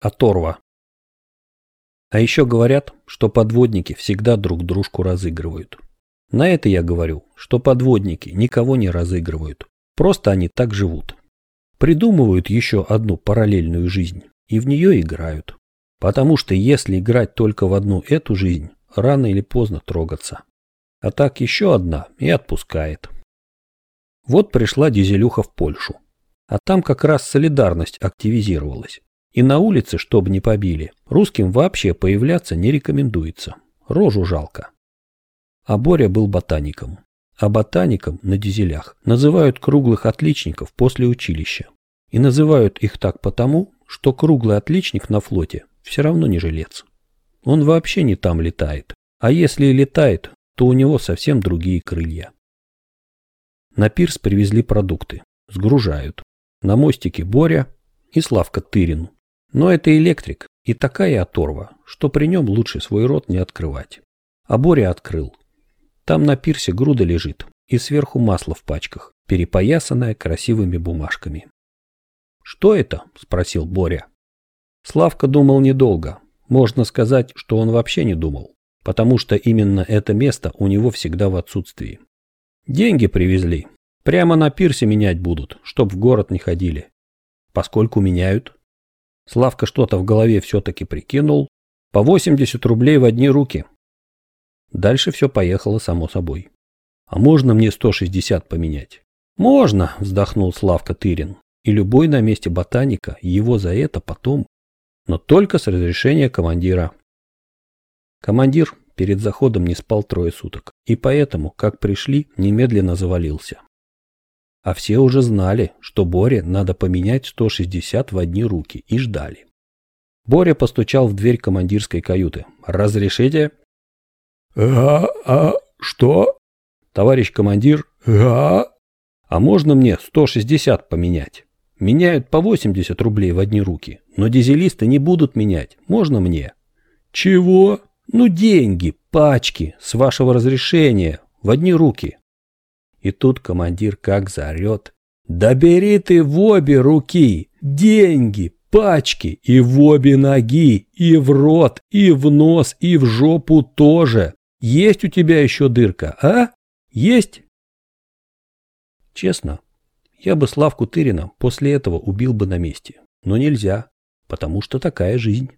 Оторва. А еще говорят, что подводники всегда друг дружку разыгрывают. На это я говорю, что подводники никого не разыгрывают. Просто они так живут. Придумывают еще одну параллельную жизнь и в нее играют. Потому что если играть только в одну эту жизнь, рано или поздно трогаться. А так еще одна и отпускает. Вот пришла Дизелюха в Польшу. А там как раз солидарность активизировалась. И на улице, чтобы не побили, русским вообще появляться не рекомендуется. Рожу жалко. А Боря был ботаником. А ботаником на дизелях называют круглых отличников после училища. И называют их так потому, что круглый отличник на флоте все равно не жилец. Он вообще не там летает. А если и летает, то у него совсем другие крылья. На пирс привезли продукты. Сгружают. На мостике Боря и Славка Тырин. Но это электрик и такая оторва, что при нем лучше свой рот не открывать. А Боря открыл. Там на пирсе груда лежит и сверху масло в пачках, перепоясанное красивыми бумажками. «Что это?» – спросил Боря. Славка думал недолго. Можно сказать, что он вообще не думал, потому что именно это место у него всегда в отсутствии. Деньги привезли. Прямо на пирсе менять будут, чтоб в город не ходили. Поскольку меняют. Славка что-то в голове все-таки прикинул. По 80 рублей в одни руки. Дальше все поехало само собой. А можно мне 160 поменять? Можно, вздохнул Славка Тырин. И любой на месте ботаника его за это потом но только с разрешения командира. Командир перед заходом не спал трое суток, и поэтому, как пришли, немедленно завалился. А все уже знали, что Боре надо поменять 160 в одни руки, и ждали. Боря постучал в дверь командирской каюты. «Разрешите?» «А, а, что?» «Товарищ командир?» «А?» «А можно мне 160 поменять?» Меняют по 80 рублей в одни руки, но дизелисты не будут менять. Можно мне? Чего? Ну деньги, пачки, с вашего разрешения, в одни руки. И тут командир как заорет. Да бери ты в обе руки, деньги, пачки, и в обе ноги, и в рот, и в нос, и в жопу тоже. Есть у тебя еще дырка, а? Есть? Честно, я бы Славку Тырина после этого убил бы на месте. Но нельзя, потому что такая жизнь.